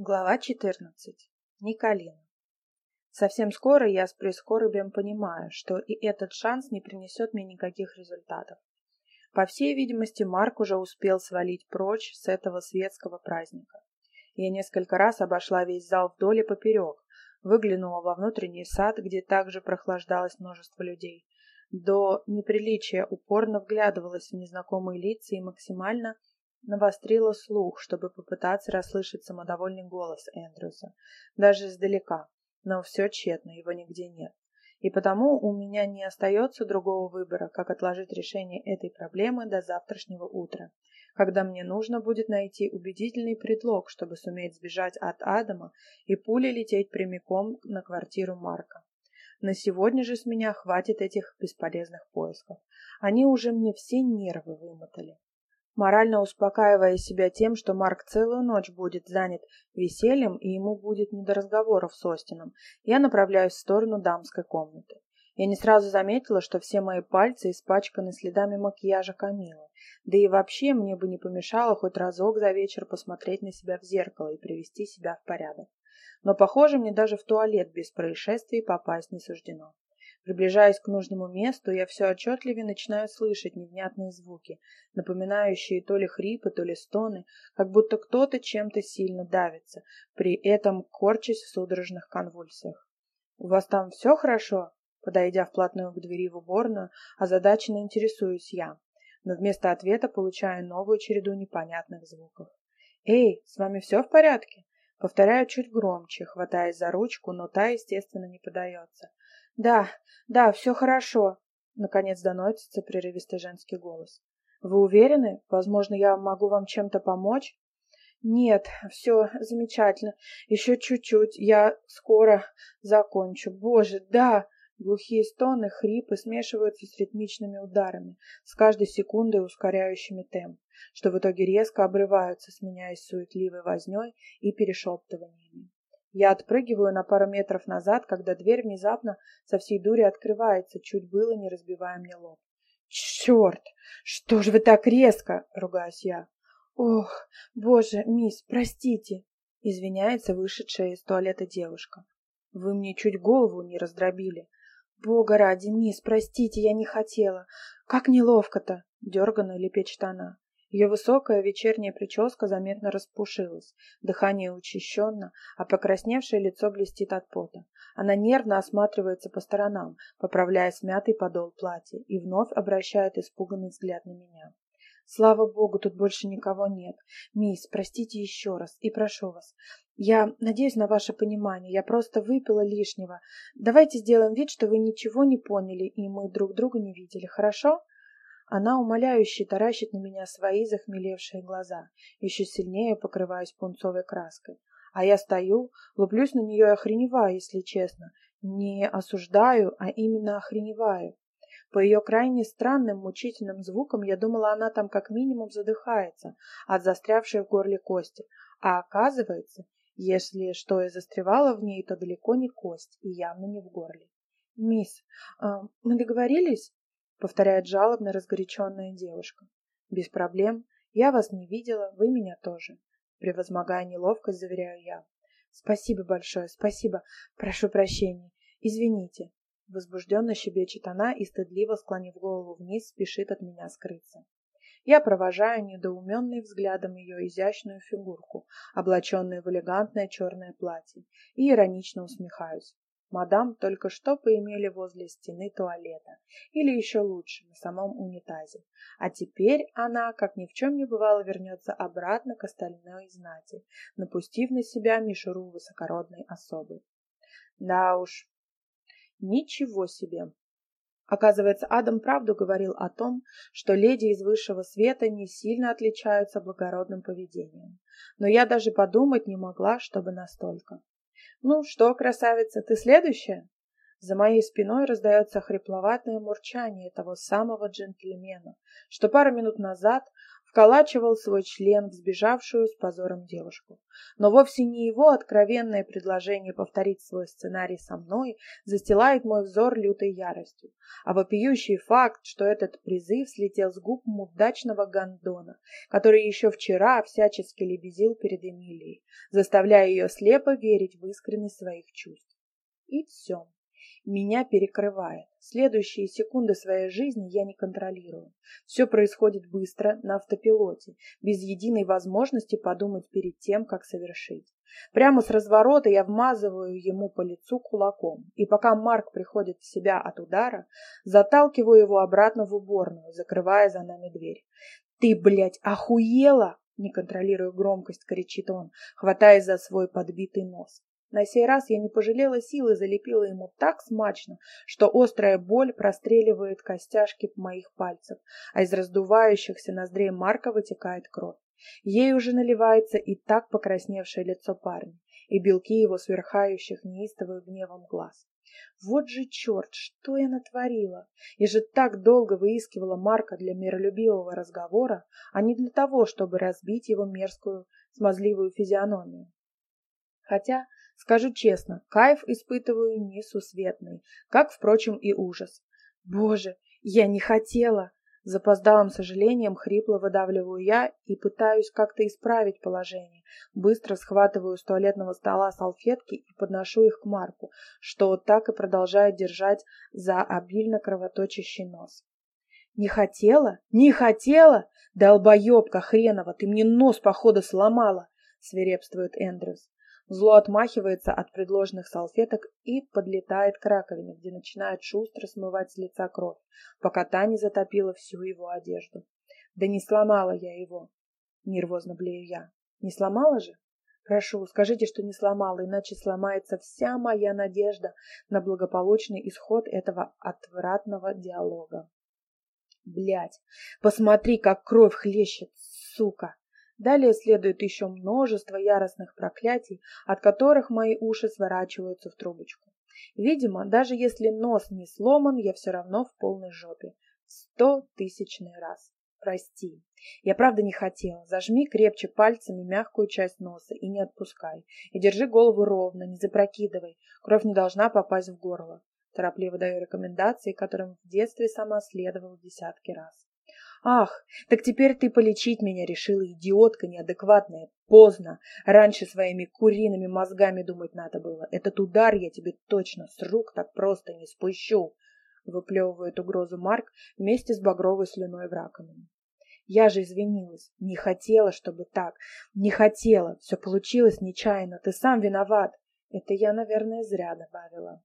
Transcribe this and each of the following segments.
Глава 14. Николина. Совсем скоро я с прискорбием понимаю, что и этот шанс не принесет мне никаких результатов. По всей видимости, Марк уже успел свалить прочь с этого светского праздника. Я несколько раз обошла весь зал вдоль и поперек, выглянула во внутренний сад, где также прохлаждалось множество людей. До неприличия упорно вглядывалась в незнакомые лица и максимально навострила слух, чтобы попытаться расслышать самодовольный голос Эндрюса, даже издалека, но все тщетно, его нигде нет. И потому у меня не остается другого выбора, как отложить решение этой проблемы до завтрашнего утра, когда мне нужно будет найти убедительный предлог, чтобы суметь сбежать от Адама и пулей лететь прямиком на квартиру Марка. На сегодня же с меня хватит этих бесполезных поисков. Они уже мне все нервы вымотали морально успокаивая себя тем, что Марк целую ночь будет занят весельем и ему будет не до разговоров с Остином, я направляюсь в сторону дамской комнаты. Я не сразу заметила, что все мои пальцы испачканы следами макияжа Камилы, да и вообще мне бы не помешало хоть разок за вечер посмотреть на себя в зеркало и привести себя в порядок. Но, похоже, мне даже в туалет без происшествий попасть не суждено. Приближаясь к нужному месту, я все отчетливее начинаю слышать невнятные звуки, напоминающие то ли хрипы, то ли стоны, как будто кто-то чем-то сильно давится, при этом корчась в судорожных конвульсиях. «У вас там все хорошо?» Подойдя вплотную к двери в уборную, озадаченно интересуюсь я, но вместо ответа получаю новую череду непонятных звуков. «Эй, с вами все в порядке?» Повторяю чуть громче, хватаясь за ручку, но та, естественно, не подается. «Да, да, все хорошо», — наконец доносится прерывистый женский голос. «Вы уверены? Возможно, я могу вам чем-то помочь?» «Нет, все замечательно. Еще чуть-чуть. Я скоро закончу. Боже, да!» Глухие стоны, хрипы смешиваются с ритмичными ударами, с каждой секундой ускоряющими темп, что в итоге резко обрываются, сменяясь суетливой возней и перешептываниями. Я отпрыгиваю на пару метров назад, когда дверь внезапно со всей дури открывается, чуть было не разбивая мне лоб. «Черт! Что же вы так резко?» — ругаюсь я. «Ох, боже, мисс, простите!» — извиняется вышедшая из туалета девушка. «Вы мне чуть голову не раздробили». «Бога ради, мисс, простите, я не хотела. Как неловко-то!» — дерганно лепечет она. Ее высокая вечерняя прическа заметно распушилась, дыхание учащенно, а покрасневшее лицо блестит от пота. Она нервно осматривается по сторонам, поправляя смятый подол платья, и вновь обращает испуганный взгляд на меня. Слава богу, тут больше никого нет. Мисс, простите еще раз и прошу вас. Я надеюсь на ваше понимание. Я просто выпила лишнего. Давайте сделаем вид, что вы ничего не поняли, и мы друг друга не видели, хорошо? Она умоляюще таращит на меня свои захмелевшие глаза, еще сильнее покрываясь пунцовой краской. А я стою, луплюсь на нее и охреневаю, если честно. Не осуждаю, а именно охреневаю. По ее крайне странным мучительным звукам я думала, она там как минимум задыхается от застрявшей в горле кости. А оказывается, если что и застревало в ней, то далеко не кость и явно не в горле. «Мисс, э, мы договорились?» Повторяет жалобно разгоряченная девушка. Без проблем. Я вас не видела, вы меня тоже. Превозмогая неловкость, заверяю я. Спасибо большое, спасибо. Прошу прощения. Извините. Возбужденно щебечет она и, стыдливо склонив голову вниз, спешит от меня скрыться. Я провожаю недоуменный взглядом ее изящную фигурку, облаченную в элегантное черное платье, и иронично усмехаюсь. Мадам только что поимели возле стены туалета, или еще лучше, на самом унитазе. А теперь она, как ни в чем не бывало, вернется обратно к остальной знати, напустив на себя мишуру высокородной особы. Да уж, ничего себе. Оказывается, Адам правду говорил о том, что леди из высшего света не сильно отличаются благородным поведением. Но я даже подумать не могла, чтобы настолько. «Ну что, красавица, ты следующая?» За моей спиной раздается хрипловатое мурчание того самого джентльмена, что пару минут назад вколачивал свой член в сбежавшую с позором девушку. Но вовсе не его откровенное предложение повторить свой сценарий со мной застилает мой взор лютой яростью, а вопиющий факт, что этот призыв слетел с губ мудачного гондона, который еще вчера всячески лебезил перед Эмилией, заставляя ее слепо верить в искренность своих чувств. И все. Меня перекрывает. Следующие секунды своей жизни я не контролирую. Все происходит быстро, на автопилоте, без единой возможности подумать перед тем, как совершить. Прямо с разворота я вмазываю ему по лицу кулаком, и пока Марк приходит в себя от удара, заталкиваю его обратно в уборную, закрывая за нами дверь. «Ты, блядь, охуела!» Не контролируя громкость, кричит он, хватаясь за свой подбитый нос. На сей раз я не пожалела силы, залепила ему так смачно, что острая боль простреливает костяшки моих пальцев, а из раздувающихся ноздрей Марка вытекает кровь. Ей уже наливается и так покрасневшее лицо парня, и белки его сверхающих неистовым гневом глаз. Вот же черт, что я натворила! Я же так долго выискивала Марка для миролюбивого разговора, а не для того, чтобы разбить его мерзкую, смазливую физиономию. Хотя Скажу честно, кайф испытываю несусветный, как, впрочем, и ужас. Боже, я не хотела! Запоздалым сожалением хрипло выдавливаю я и пытаюсь как-то исправить положение. Быстро схватываю с туалетного стола салфетки и подношу их к Марку, что так и продолжает держать за обильно кровоточащий нос. «Не хотела? Не хотела? Долбоебка хренова, ты мне нос, походу, сломала!» — свирепствует Эндрюс. Зло отмахивается от предложенных салфеток и подлетает к раковине, где начинает шустро смывать с лица кровь, пока та не затопила всю его одежду. Да не сломала я его, нервозно блею я. Не сломала же? Прошу, скажите, что не сломала, иначе сломается вся моя надежда на благополучный исход этого отвратного диалога. Блять, посмотри, как кровь хлещет, сука! Далее следует еще множество яростных проклятий, от которых мои уши сворачиваются в трубочку. Видимо, даже если нос не сломан, я все равно в полной жопе. Сто тысячный раз. Прости. Я правда не хотела. Зажми крепче пальцами мягкую часть носа и не отпускай. И держи голову ровно, не запрокидывай. Кровь не должна попасть в горло. Торопливо даю рекомендации, которым в детстве сама следовала десятки раз. Ах, так теперь ты полечить меня решила, идиотка неадекватная. Поздно. Раньше своими куриными мозгами думать надо было. Этот удар я тебе точно с рук так просто не спущу. Выплевывает угрозу Марк вместе с багровой слюной в раковину. Я же извинилась. Не хотела, чтобы так. Не хотела. Все получилось нечаянно. Ты сам виноват. Это я, наверное, зря добавила.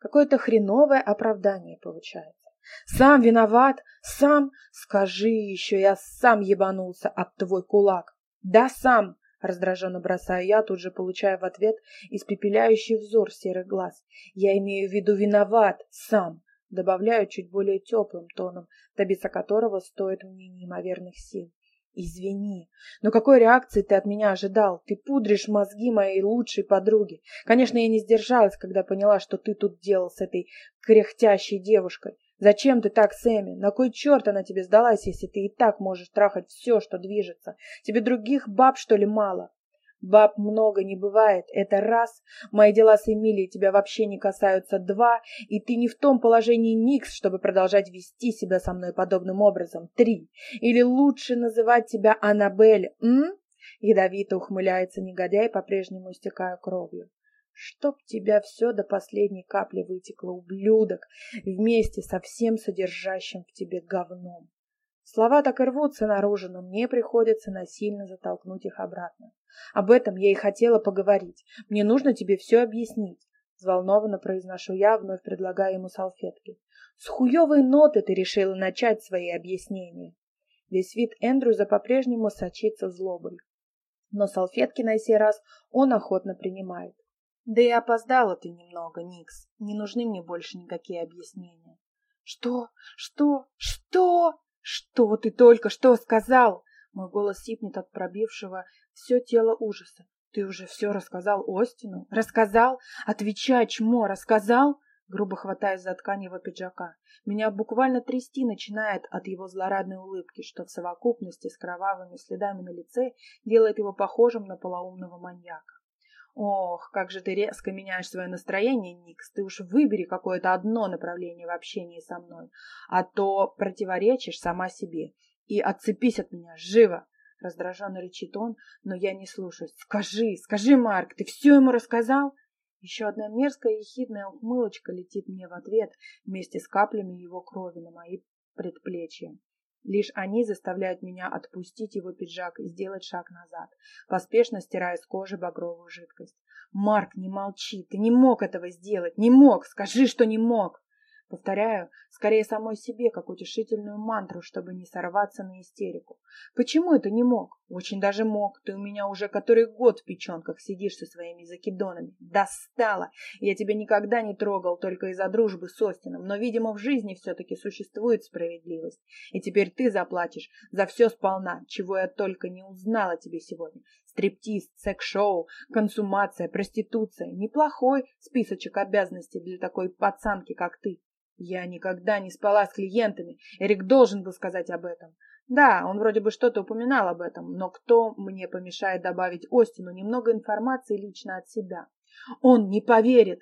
Какое-то хреновое оправдание получается. Сам виноват, сам. Скажи еще, я сам ебанулся об твой кулак. Да, сам. Раздраженно бросаю я, тут же получая в ответ испепеляющий взор серых глаз. Я имею в виду виноват, сам. Добавляю чуть более теплым тоном, добиться которого стоит мне неимоверных сил. Извини, но какой реакции ты от меня ожидал? Ты пудришь мозги моей лучшей подруги. Конечно, я не сдержалась, когда поняла, что ты тут делал с этой кряхтящей девушкой. Зачем ты так, Сэмми? На кой черт она тебе сдалась, если ты и так можешь трахать все, что движется? Тебе других баб, что ли, мало? Баб много не бывает, это раз. Мои дела с Эмилией тебя вообще не касаются, два. И ты не в том положении, Никс, чтобы продолжать вести себя со мной подобным образом, три. Или лучше называть тебя Аннабель, м? Ядовито ухмыляется негодяй, по-прежнему истекая кровью. Чтоб тебя все до последней капли вытекло, ублюдок, вместе со всем содержащим в тебе говном. Слова так и рвутся наружу, но мне приходится насильно затолкнуть их обратно. Об этом я и хотела поговорить. Мне нужно тебе все объяснить. Взволнованно произношу я, вновь предлагая ему салфетки. С хуевой ноты ты решила начать свои объяснения. Весь вид Эндрюза по-прежнему сочится злобой. Но салфетки на сей раз он охотно принимает. Да и опоздала ты немного, Никс. Не нужны мне больше никакие объяснения. Что? Что? Что? Что ты только что сказал? Мой голос сипнет от пробившего все тело ужаса. Ты уже все рассказал Остину? Рассказал? Отвечай, чмо, рассказал? Грубо хватаясь за ткань его пиджака. Меня буквально трясти начинает от его злорадной улыбки, что в совокупности с кровавыми следами на лице делает его похожим на полоумного маньяка. Ох, как же ты резко меняешь свое настроение, Никс. Ты уж выбери какое-то одно направление в общении со мной, а то противоречишь сама себе. И отцепись от меня, живо! Раздраженно рычит он, но я не слушаюсь. Скажи, скажи, Марк, ты все ему рассказал? Еще одна мерзкая ехидная ухмылочка летит мне в ответ вместе с каплями его крови на мои предплечья. Лишь они заставляют меня отпустить его пиджак и сделать шаг назад, поспешно стирая с кожи багровую жидкость. «Марк, не молчи! Ты не мог этого сделать! Не мог! Скажи, что не мог!» Повторяю, скорее самой себе, как утешительную мантру, чтобы не сорваться на истерику. Почему это не мог? Очень даже мог. Ты у меня уже который год в печенках сидишь со своими закидонами. Достала! Я тебя никогда не трогал только из-за дружбы с Остином, но, видимо, в жизни все-таки существует справедливость. И теперь ты заплатишь за все сполна, чего я только не узнала тебе сегодня. Стриптиз, секс-шоу, консумация, проституция. Неплохой списочек обязанностей для такой пацанки, как ты. Я никогда не спала с клиентами. Эрик должен был сказать об этом. Да, он вроде бы что-то упоминал об этом, но кто мне помешает добавить Остину немного информации лично от себя? Он не поверит.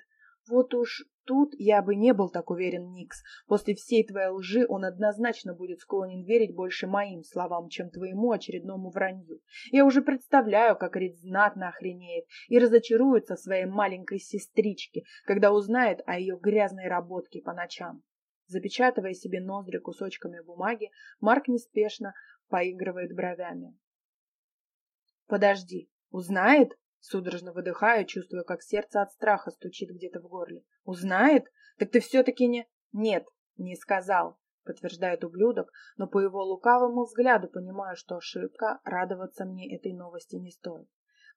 Вот уж тут я бы не был так уверен, Никс. После всей твоей лжи он однозначно будет склонен верить больше моим словам, чем твоему очередному вранью. Я уже представляю, как Рид знатно охренеет и разочаруется своей маленькой сестричке, когда узнает о ее грязной работке по ночам. Запечатывая себе ноздри кусочками бумаги, Марк неспешно поигрывает бровями. «Подожди, узнает?» Судорожно выдыхаю, чувствуя, как сердце от страха стучит где-то в горле. «Узнает? Так ты все-таки не...» «Нет, не сказал», — подтверждает ублюдок, но по его лукавому взгляду понимаю, что ошибка, радоваться мне этой новости не стоит.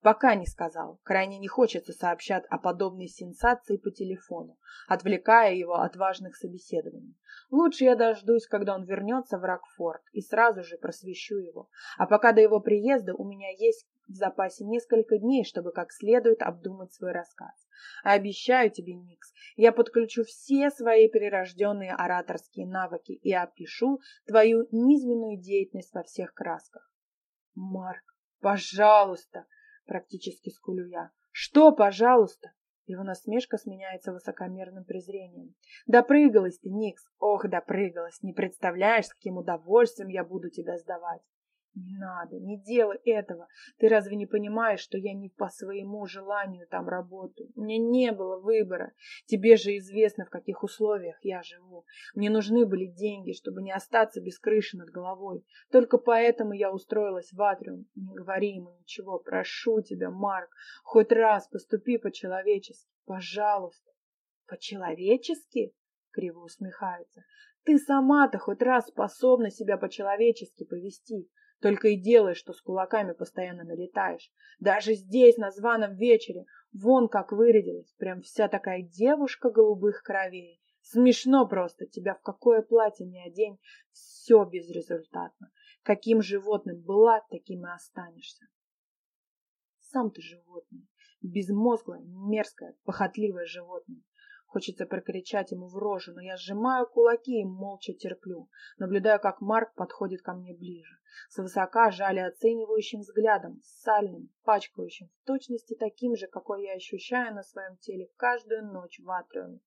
Пока не сказал. Крайне не хочется сообщать о подобной сенсации по телефону, отвлекая его от важных собеседований. Лучше я дождусь, когда он вернется в Рокфорд, и сразу же просвещу его. А пока до его приезда у меня есть в запасе несколько дней, чтобы как следует обдумать свой рассказ. Обещаю тебе, Никс, я подключу все свои перерожденные ораторские навыки и опишу твою низменную деятельность во всех красках. Марк, пожалуйста, практически скулю я. Что, пожалуйста? Его насмешка сменяется высокомерным презрением. Допрыгалась ты, Никс. Ох, допрыгалась. Не представляешь, с каким удовольствием я буду тебя сдавать. Не надо, не делай этого. Ты разве не понимаешь, что я не по своему желанию там работаю? У меня не было выбора. Тебе же известно, в каких условиях я живу. Мне нужны были деньги, чтобы не остаться без крыши над головой. Только поэтому я устроилась в Атриум. Не говори ему ничего. Прошу тебя, Марк, хоть раз поступи по-человечески. Пожалуйста. По-человечески? Криво усмехается. Ты сама-то хоть раз способна себя по-человечески повести. Только и делаешь, что с кулаками постоянно налетаешь. Даже здесь, на званом вечере, вон как вырядилась, прям вся такая девушка голубых кровей. Смешно просто, тебя в какое платье не одень, все безрезультатно. Каким животным была, таким и останешься. Сам ты животное, безмозглое, мерзкое, похотливое животное. Хочется прокричать ему в рожу, но я сжимаю кулаки и молча терплю, наблюдаю, как Марк подходит ко мне ближе, свысока жали оценивающим взглядом, сальным, пачкающим, в точности таким же, какой я ощущаю на своем теле каждую ночь в атриуме.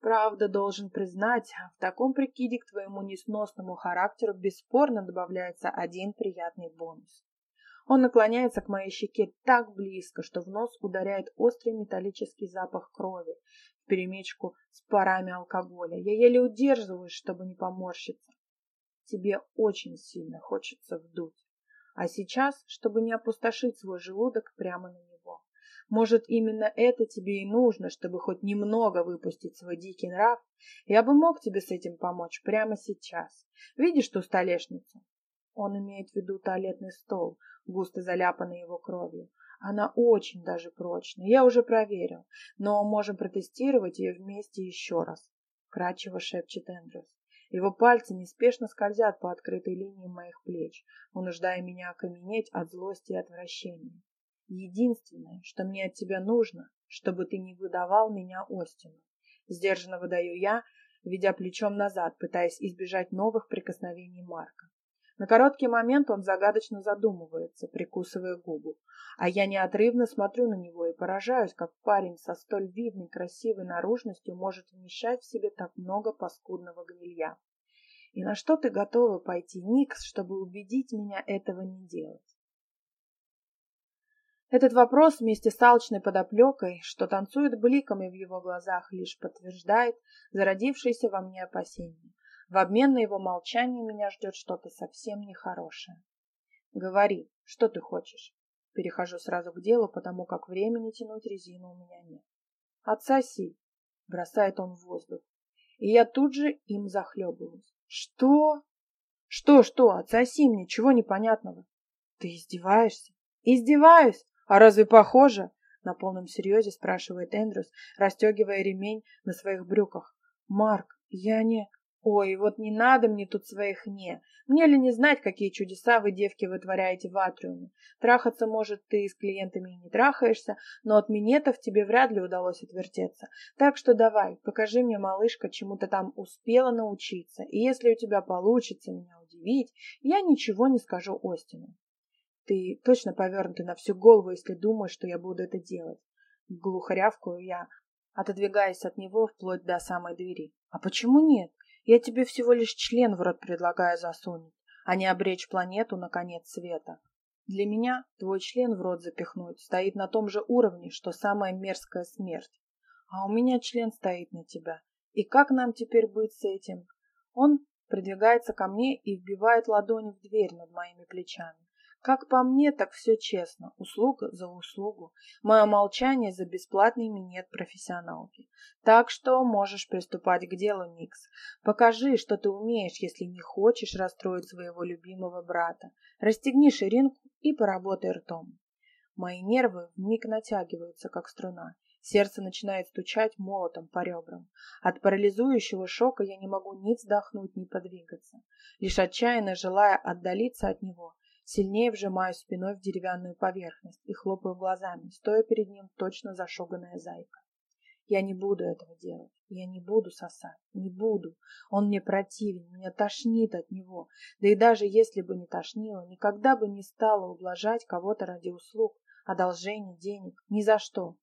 Правда, должен признать, в таком прикиде к твоему несносному характеру бесспорно добавляется один приятный бонус. Он наклоняется к моей щеке так близко, что в нос ударяет острый металлический запах крови, перемечку с парами алкоголя. Я еле удерживаюсь, чтобы не поморщиться. Тебе очень сильно хочется вдуть. А сейчас, чтобы не опустошить свой желудок прямо на него. Может, именно это тебе и нужно, чтобы хоть немного выпустить свой дикий нрав? Я бы мог тебе с этим помочь прямо сейчас. Видишь ту столешницу? Он имеет в виду туалетный стол, густо заляпанный его кровью. Она очень даже прочная, я уже проверил, но можем протестировать ее вместе еще раз, кратчево шепчет Эндрюс. Его пальцы неспешно скользят по открытой линии моих плеч, унуждая меня окаменеть от злости и отвращения. Единственное, что мне от тебя нужно, чтобы ты не выдавал меня Остину. Сдержанно выдаю я, ведя плечом назад, пытаясь избежать новых прикосновений Марка. На короткий момент он загадочно задумывается, прикусывая губу, а я неотрывно смотрю на него и поражаюсь, как парень со столь видной красивой наружностью может вмещать в себе так много паскудного гнилья. И на что ты готова пойти, Никс, чтобы убедить меня этого не делать? Этот вопрос вместе с алчной подоплекой, что танцует бликами в его глазах, лишь подтверждает зародившееся во мне опасения. В обмен на его молчание меня ждет что-то совсем нехорошее. Говори, что ты хочешь. Перехожу сразу к делу, потому как времени тянуть резину у меня нет. Отсоси, бросает он в воздух. И я тут же им захлебываюсь. Что? Что, что? Отсоси мне, чего непонятного? Ты издеваешься? Издеваюсь? А разве похоже? На полном серьезе спрашивает Эндрюс, расстегивая ремень на своих брюках. Марк, я не... Ой, вот не надо мне тут своих «не». Мне ли не знать, какие чудеса вы, девки, вытворяете в атриуме? Трахаться, может, ты с клиентами и не трахаешься, но от минетов тебе вряд ли удалось отвертеться. Так что давай, покажи мне, малышка, чему ты там успела научиться. И если у тебя получится меня удивить, я ничего не скажу Остину. Ты точно повернутый на всю голову, если думаешь, что я буду это делать. Глухо рявкую я, отодвигаясь от него вплоть до самой двери. А почему нет? Я тебе всего лишь член в рот предлагаю засунуть, а не обречь планету на конец света. Для меня твой член в рот запихнуть стоит на том же уровне, что самая мерзкая смерть. А у меня член стоит на тебя. И как нам теперь быть с этим? Он придвигается ко мне и вбивает ладонь в дверь над моими плечами. Как по мне, так все честно. Услуга за услугу. Мое молчание за бесплатный минет профессионалки. Так что можешь приступать к делу, Никс. Покажи, что ты умеешь, если не хочешь расстроить своего любимого брата. Расстегни ширинку и поработай ртом. Мои нервы вмиг натягиваются, как струна. Сердце начинает стучать молотом по ребрам. От парализующего шока я не могу ни вздохнуть, ни подвигаться. Лишь отчаянно желая отдалиться от него, Сильнее вжимаю спиной в деревянную поверхность и хлопаю глазами, стоя перед ним точно зашуганная зайка. Я не буду этого делать. Я не буду сосать. Не буду. Он мне противен. Меня тошнит от него. Да и даже если бы не тошнило, никогда бы не стала ублажать кого-то ради услуг, одолжений, денег. Ни за что.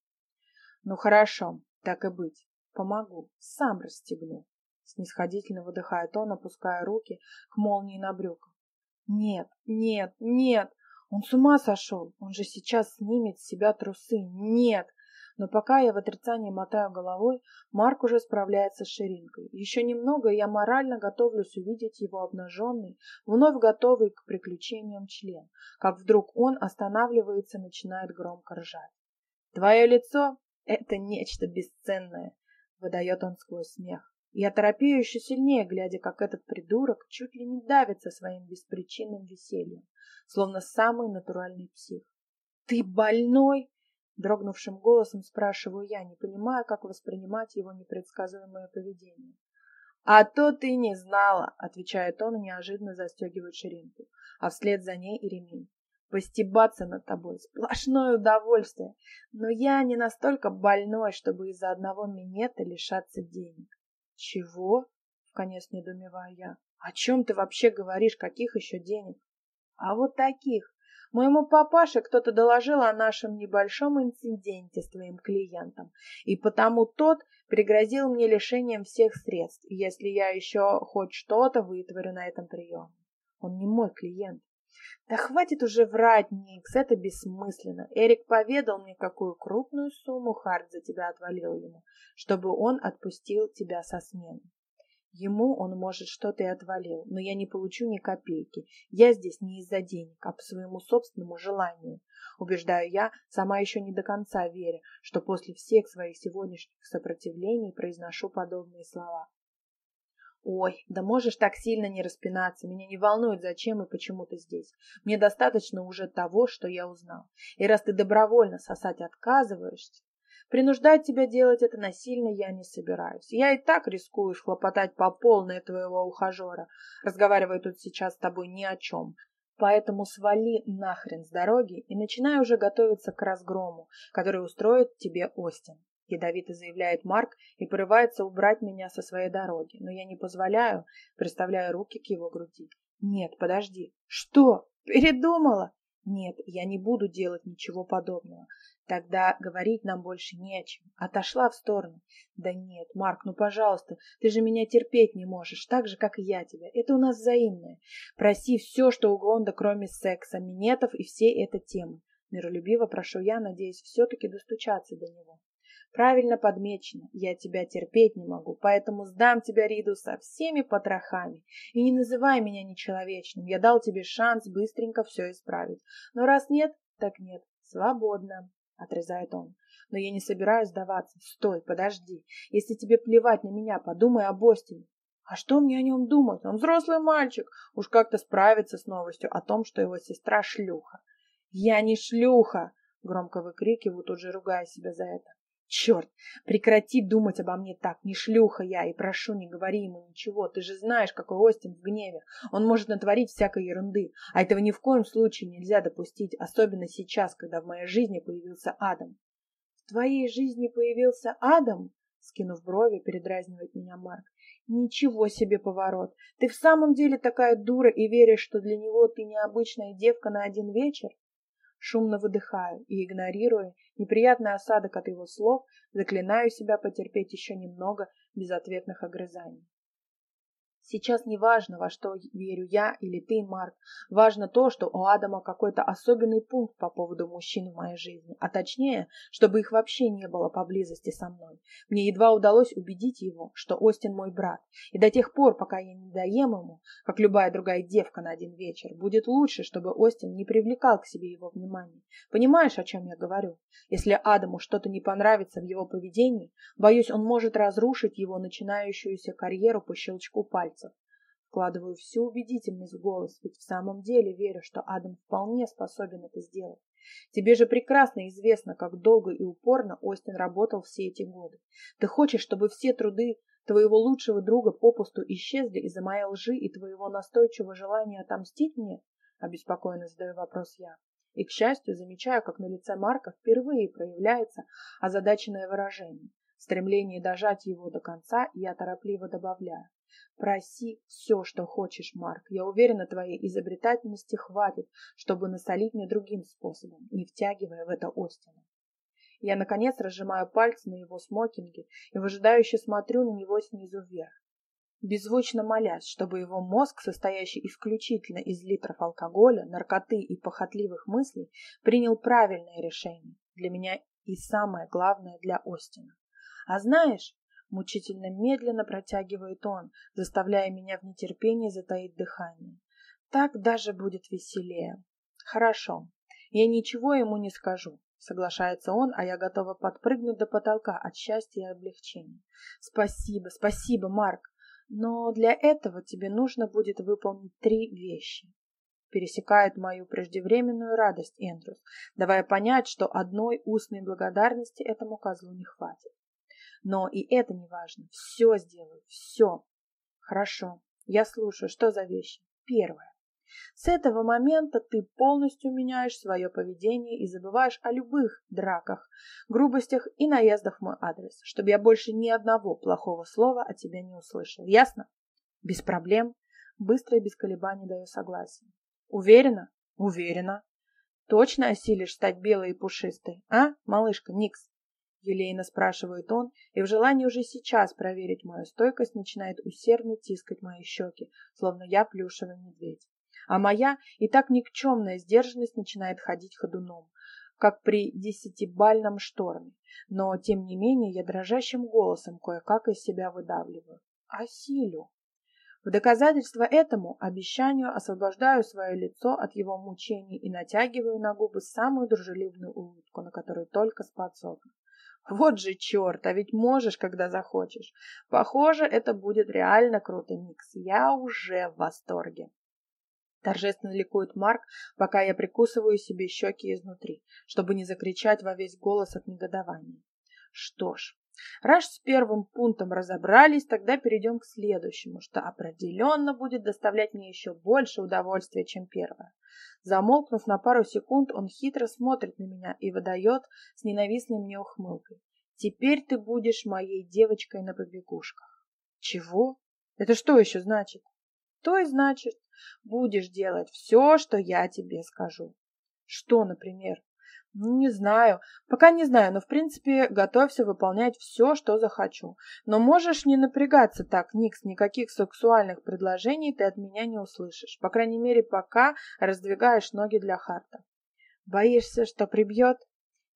Ну хорошо, так и быть. Помогу. Сам расстегну. Снисходительно выдыхает он, опуская руки к молнии на брюках. Нет, нет, нет, он с ума сошел, он же сейчас снимет с себя трусы, нет. Но пока я в отрицании мотаю головой, Марк уже справляется с ширинкой. Еще немного, и я морально готовлюсь увидеть его обнаженный, вновь готовый к приключениям член, как вдруг он останавливается и начинает громко ржать. «Твое лицо — это нечто бесценное!» — выдает он сквозь смех. Я торопею еще сильнее, глядя, как этот придурок чуть ли не давится своим беспричинным весельем, словно самый натуральный псих. «Ты больной?» — дрогнувшим голосом спрашиваю я, не понимая, как воспринимать его непредсказуемое поведение. «А то ты не знала!» — отвечает он и неожиданно застегивает ширинку, а вслед за ней и ремень. «Постебаться над тобой — сплошное удовольствие, но я не настолько больной, чтобы из-за одного минета лишаться денег. Чего? Вконец недоумеваю я. О чем ты вообще говоришь? Каких еще денег? А вот таких. Моему папаше кто-то доложил о нашем небольшом инциденте с твоим клиентом, и потому тот пригрозил мне лишением всех средств, если я еще хоть что-то вытворю на этом приеме. Он не мой клиент. Да хватит уже врать, Никс, это бессмысленно. Эрик поведал мне, какую крупную сумму Харт за тебя отвалил ему, чтобы он отпустил тебя со смены. Ему он, может, что-то и отвалил, но я не получу ни копейки. Я здесь не из-за денег, а по своему собственному желанию. Убеждаю я, сама еще не до конца веря, что после всех своих сегодняшних сопротивлений произношу подобные слова. Ой, да можешь так сильно не распинаться. Меня не волнует, зачем и почему ты здесь. Мне достаточно уже того, что я узнал. И раз ты добровольно сосать отказываешься, принуждать тебя делать это насильно я не собираюсь. Я и так рискую схлопотать по полной твоего ухажера, разговаривая тут сейчас с тобой ни о чем. Поэтому свали нахрен с дороги и начинай уже готовиться к разгрому, который устроит тебе Остин. Ядовито заявляет Марк и порывается убрать меня со своей дороги, но я не позволяю, приставляя руки к его груди. Нет, подожди. Что? Передумала? Нет, я не буду делать ничего подобного. Тогда говорить нам больше не о чем. Отошла в сторону. Да нет, Марк, ну пожалуйста, ты же меня терпеть не можешь, так же, как и я тебя. Это у нас взаимное. Проси все, что угодно, кроме секса, минетов и всей этой темы. Миролюбиво прошу я, надеясь все-таки достучаться до него. Правильно подмечено, я тебя терпеть не могу, поэтому сдам тебя Риду со всеми потрохами. И не называй меня нечеловечным, я дал тебе шанс быстренько все исправить. Но раз нет, так нет, свободно, отрезает он. Но я не собираюсь сдаваться. Стой, подожди. Если тебе плевать на меня, подумай об Остине. А что мне о нем думать? Он взрослый мальчик. Уж как-то справится с новостью о том, что его сестра шлюха. Я не шлюха! Громко выкрикиваю, тут же ругая себя за это. Черт, прекрати думать обо мне так, не шлюха я, и прошу, не говори ему ничего, ты же знаешь, какой Остин в гневе, он может натворить всякой ерунды, а этого ни в коем случае нельзя допустить, особенно сейчас, когда в моей жизни появился Адам. В твоей жизни появился Адам? Скинув брови, передразнивает меня Марк. Ничего себе поворот! Ты в самом деле такая дура и веришь, что для него ты необычная девка на один вечер? Шумно выдыхаю и, игнорируя неприятный осадок от его слов, заклинаю себя потерпеть еще немного безответных огрызаний. Сейчас не важно, во что верю я или ты, Марк. Важно то, что у Адама какой-то особенный пункт по поводу мужчин в моей жизни, а точнее, чтобы их вообще не было поблизости со мной. Мне едва удалось убедить его, что Остин мой брат, и до тех пор, пока я не доем ему, как любая другая девка на один вечер, будет лучше, чтобы Остин не привлекал к себе его внимания. Понимаешь, о чем я говорю? Если Адаму что-то не понравится в его поведении, боюсь, он может разрушить его начинающуюся карьеру по щелчку пальцев пальцев. Вкладываю всю убедительность в голос, ведь в самом деле верю, что Адам вполне способен это сделать. Тебе же прекрасно известно, как долго и упорно Остин работал все эти годы. Ты хочешь, чтобы все труды твоего лучшего друга попусту исчезли из-за моей лжи и твоего настойчивого желания отомстить мне? Обеспокоенно задаю вопрос я. И, к счастью, замечаю, как на лице Марка впервые проявляется озадаченное выражение. В стремлении дожать его до конца я торопливо добавляю. Проси все, что хочешь, Марк. Я уверена, твоей изобретательности хватит, чтобы насолить мне другим способом, не втягивая в это Остина. Я, наконец, разжимаю пальцы на его смокинге и выжидающе смотрю на него снизу вверх, беззвучно молясь, чтобы его мозг, состоящий исключительно из литров алкоголя, наркоты и похотливых мыслей, принял правильное решение для меня и самое главное для Остина. А знаешь, Мучительно медленно протягивает он, заставляя меня в нетерпении затаить дыхание. Так даже будет веселее. Хорошо, я ничего ему не скажу. Соглашается он, а я готова подпрыгнуть до потолка от счастья и облегчения. Спасибо, спасибо, Марк. Но для этого тебе нужно будет выполнить три вещи. Пересекает мою преждевременную радость Эндрюс, давая понять, что одной устной благодарности этому козлу не хватит. Но и это не важно. Все сделаю, все. Хорошо, я слушаю. Что за вещи? Первое. С этого момента ты полностью меняешь свое поведение и забываешь о любых драках, грубостях и наездах в мой адрес, чтобы я больше ни одного плохого слова от тебя не услышал. Ясно? Без проблем. Быстро и без колебаний даю согласие. Уверена? Уверена. Точно осилишь стать белой и пушистой, а, малышка Никс? Елейно спрашивает он, и в желании уже сейчас проверить мою стойкость начинает усердно тискать мои щеки, словно я плюшевый медведь. А моя и так никчемная сдержанность начинает ходить ходуном, как при десятибальном шторме. Но, тем не менее, я дрожащим голосом кое-как из себя выдавливаю. Осилю. В доказательство этому обещанию освобождаю свое лицо от его мучений и натягиваю на губы самую дружелюбную улыбку, на которую только способна. Вот же черт, а ведь можешь, когда захочешь. Похоже, это будет реально круто, Никс. Я уже в восторге. Торжественно ликует Марк, пока я прикусываю себе щеки изнутри, чтобы не закричать во весь голос от негодования. Что ж, раз с первым пунктом разобрались, тогда перейдем к следующему, что определенно будет доставлять мне еще больше удовольствия, чем первое. Замолкнув на пару секунд, он хитро смотрит на меня и выдает с ненавистной мне ухмылкой. Теперь ты будешь моей девочкой на побегушках. Чего? Это что еще значит? То и значит, будешь делать все, что я тебе скажу. Что, например? Ну, не знаю. Пока не знаю, но в принципе готовься выполнять все, что захочу. Но можешь не напрягаться так, Никс, никаких сексуальных предложений ты от меня не услышишь. По крайней мере, пока раздвигаешь ноги для Харта. Боишься, что прибьет?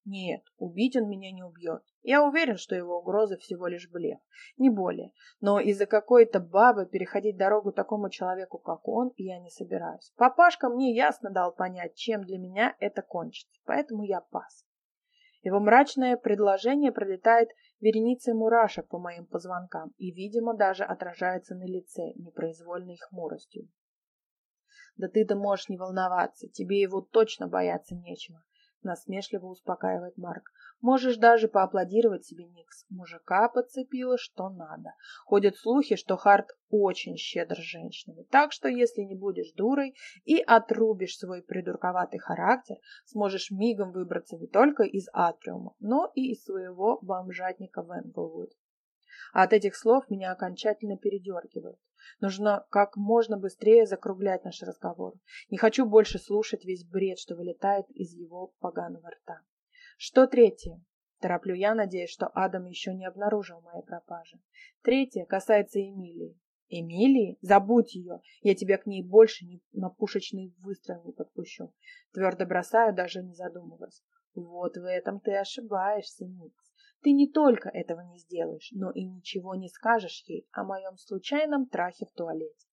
Нет, убить он меня не убьет. Я уверен, что его угроза всего лишь блеф, не более. Но из-за какой-то бабы переходить дорогу такому человеку, как он, я не собираюсь. Папашка мне ясно дал понять, чем для меня это кончится, поэтому я пас. Его мрачное предложение пролетает вереницей мурашек по моим позвонкам и, видимо, даже отражается на лице непроизвольной хмуростью. Да ты-то можешь не волноваться, тебе его точно бояться нечего. Насмешливо успокаивает Марк. Можешь даже поаплодировать себе, Никс. Мужика подцепила, что надо. Ходят слухи, что Харт очень щедр с женщинами. Так что, если не будешь дурой и отрубишь свой придурковатый характер, сможешь мигом выбраться не только из атриума, но и из своего бомжатника в Энглвуд. А от этих слов меня окончательно передергивает. Нужно как можно быстрее закруглять наш разговор. Не хочу больше слушать весь бред, что вылетает из его поганого рта. Что третье? Тороплю я, надеясь, что Адам еще не обнаружил моей пропажи. Третье касается Эмилии. Эмилии? Забудь ее. Я тебя к ней больше ни на пушечный выстрел не подпущу. Твердо бросаю, даже не задумываясь. Вот в этом ты ошибаешься, Никс. Ты не только этого не сделаешь, но и ничего не скажешь ей о моем случайном трахе в туалете.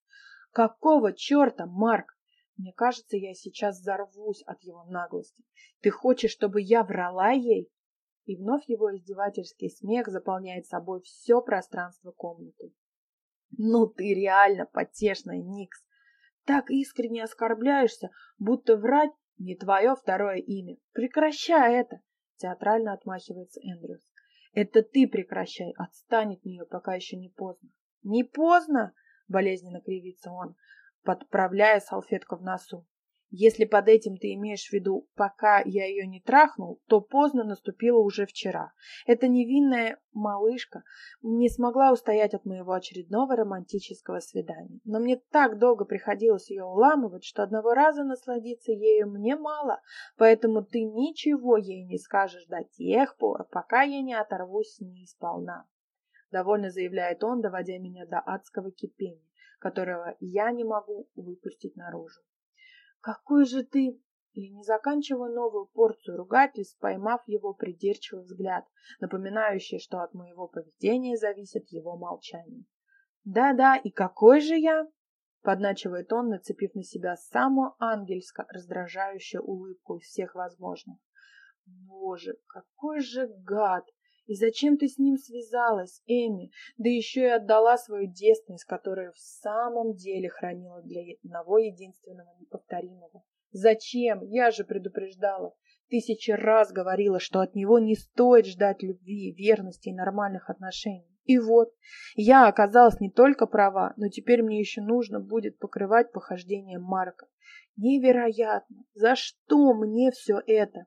Какого черта, Марк? Мне кажется, я сейчас взорвусь от его наглости. Ты хочешь, чтобы я врала ей? И вновь его издевательский смех заполняет собой все пространство комнаты. Ну ты реально потешная, Никс. Так искренне оскорбляешься, будто врать не твое второе имя. Прекращай это, театрально отмахивается Эндрюс. Это ты прекращай, отстань от нее, пока еще не поздно. Не поздно, болезненно кривится он, подправляя салфетку в носу. Если под этим ты имеешь в виду, пока я ее не трахнул, то поздно наступило уже вчера. Эта невинная малышка не смогла устоять от моего очередного романтического свидания. Но мне так долго приходилось ее уламывать, что одного раза насладиться ею мне мало, поэтому ты ничего ей не скажешь до тех пор, пока я не оторвусь с ней сполна. Довольно заявляет он, доводя меня до адского кипения, которого я не могу выпустить наружу. «Какой же ты...» И не заканчивая новую порцию ругательств, поймав его придирчивый взгляд, напоминающий, что от моего поведения зависит его молчание. «Да-да, и какой же я?» Подначивает он, нацепив на себя самую ангельско раздражающую улыбку из всех возможных. «Боже, какой же гад! И зачем ты с ним связалась, Эми? Да еще и отдала свою девственность, которую в самом деле хранила для одного единственного неповторимого. Зачем? Я же предупреждала. Тысячи раз говорила, что от него не стоит ждать любви, верности и нормальных отношений. И вот, я оказалась не только права, но теперь мне еще нужно будет покрывать похождения Марка. Невероятно! За что мне все это?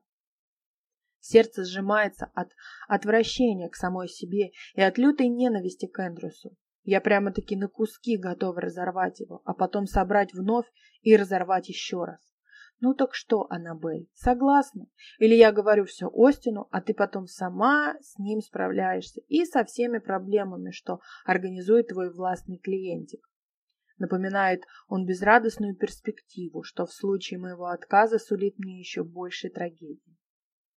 Сердце сжимается от отвращения к самой себе и от лютой ненависти к Эндрюсу. Я прямо-таки на куски готова разорвать его, а потом собрать вновь и разорвать еще раз. Ну так что, Аннабель, согласна? Или я говорю все Остину, а ты потом сама с ним справляешься и со всеми проблемами, что организует твой властный клиентик? Напоминает он безрадостную перспективу, что в случае моего отказа сулит мне еще больше трагедии.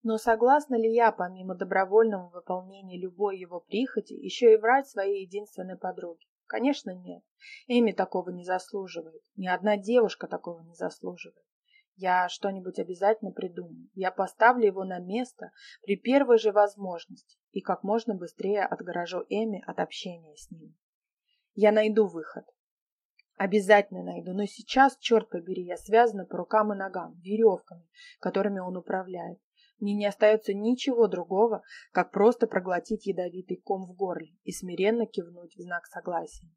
Но согласна ли я, помимо добровольного выполнения любой его прихоти, еще и врать своей единственной подруге? Конечно, нет. Эми такого не заслуживает. Ни одна девушка такого не заслуживает. Я что-нибудь обязательно придумаю. Я поставлю его на место при первой же возможности и как можно быстрее отгорожу Эми от общения с ним. Я найду выход. Обязательно найду, но сейчас, черт побери, я связана по рукам и ногам, веревками, которыми он управляет. Мне не остается ничего другого, как просто проглотить ядовитый ком в горле и смиренно кивнуть в знак согласия.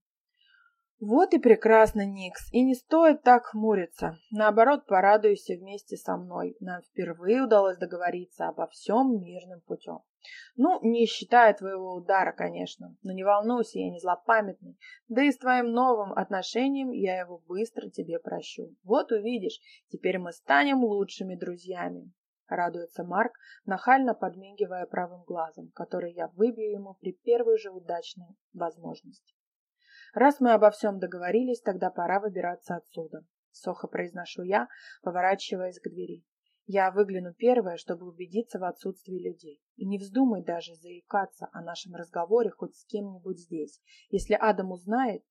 Вот и прекрасно, Никс, и не стоит так хмуриться. Наоборот, порадуйся вместе со мной. Нам впервые удалось договориться обо всем мирным путем. Ну, не считая твоего удара, конечно, но не волнуйся, я не злопамятный. Да и с твоим новым отношением я его быстро тебе прощу. Вот увидишь, теперь мы станем лучшими друзьями. Радуется Марк, нахально подмигивая правым глазом, который я выбью ему при первой же удачной возможности. Раз мы обо всем договорились, тогда пора выбираться отсюда. Сохо произношу я, поворачиваясь к двери. Я выгляну первое, чтобы убедиться в отсутствии людей. И не вздумай даже заикаться о нашем разговоре хоть с кем-нибудь здесь. Если Адам узнает...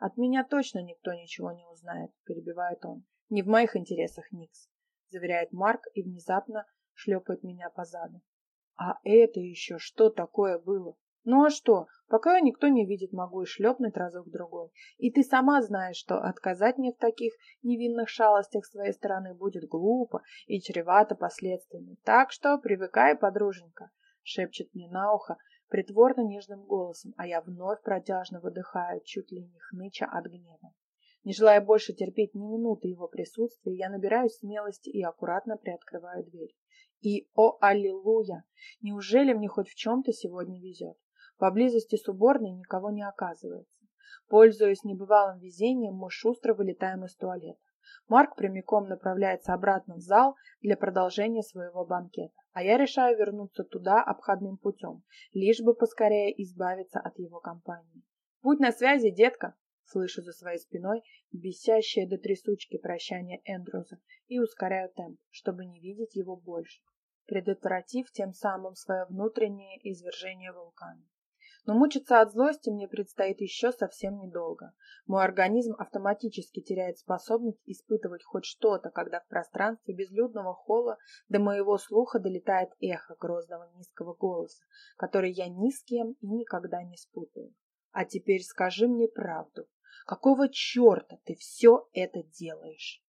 От меня точно никто ничего не узнает, перебивает он. Не в моих интересах, Никс, заверяет Марк и внезапно шлепает меня по заду. А это еще что такое было? Ну а что, пока никто не видит, могу и шлепнуть разок-другой. И ты сама знаешь, что отказать мне в таких невинных шалостях с твоей стороны будет глупо и чревато последствиями. Так что привыкай, подруженька, шепчет мне на ухо притворно нежным голосом, а я вновь протяжно выдыхаю, чуть ли не хныча от гнева. Не желая больше терпеть ни минуты его присутствия, я набираюсь смелости и аккуратно приоткрываю дверь. И, о аллилуйя, неужели мне хоть в чем-то сегодня везет? Поблизости с уборной никого не оказывается. Пользуясь небывалым везением, мы шустро вылетаем из туалета. Марк прямиком направляется обратно в зал для продолжения своего банкета, а я решаю вернуться туда обходным путем, лишь бы поскорее избавиться от его компании. «Будь на связи, детка!» Слышу за своей спиной бесящее до трясучки прощание Эндрюза и ускоряю темп, чтобы не видеть его больше, предотвратив тем самым свое внутреннее извержение вулкана. Но мучиться от злости мне предстоит еще совсем недолго. Мой организм автоматически теряет способность испытывать хоть что-то, когда в пространстве безлюдного холла до моего слуха долетает эхо грозного низкого голоса, который я ни с кем и никогда не спутаю. А теперь скажи мне правду. Какого черта ты все это делаешь?